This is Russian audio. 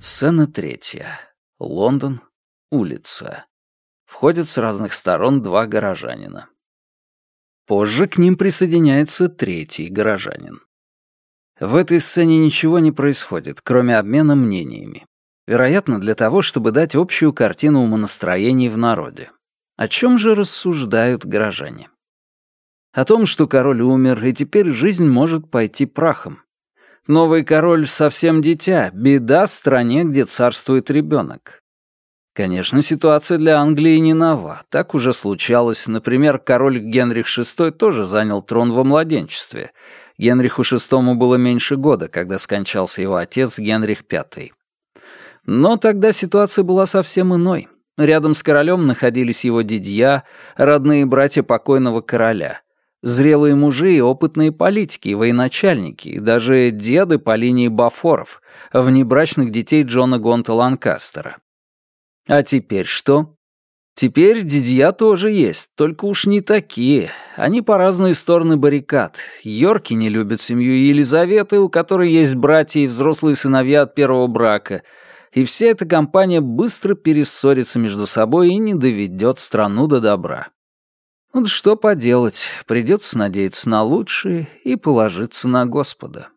Сцена третья. Лондон. Улица. Входят с разных сторон два горожанина. Позже к ним присоединяется третий горожанин. В этой сцене ничего не происходит, кроме обмена мнениями. Вероятно, для того, чтобы дать общую картину умонастроений в народе. О чем же рассуждают горожане? О том, что король умер, и теперь жизнь может пойти прахом. Новый король совсем дитя, беда в стране, где царствует ребенок. Конечно, ситуация для Англии не нова. Так уже случалось. Например, король Генрих VI тоже занял трон во младенчестве. Генриху VI было меньше года, когда скончался его отец Генрих V. Но тогда ситуация была совсем иной. Рядом с королем находились его дядья, родные братья покойного короля — Зрелые мужи и опытные политики, и военачальники, и даже деды по линии Бафоров, внебрачных детей Джона Гонта Ланкастера. А теперь что? Теперь дядья тоже есть, только уж не такие. Они по разные стороны баррикад. Йорки не любят семью Елизаветы, у которой есть братья и взрослые сыновья от первого брака. И вся эта компания быстро перессорится между собой и не доведет страну до добра. Вот что поделать, придется надеяться на лучшее и положиться на Господа.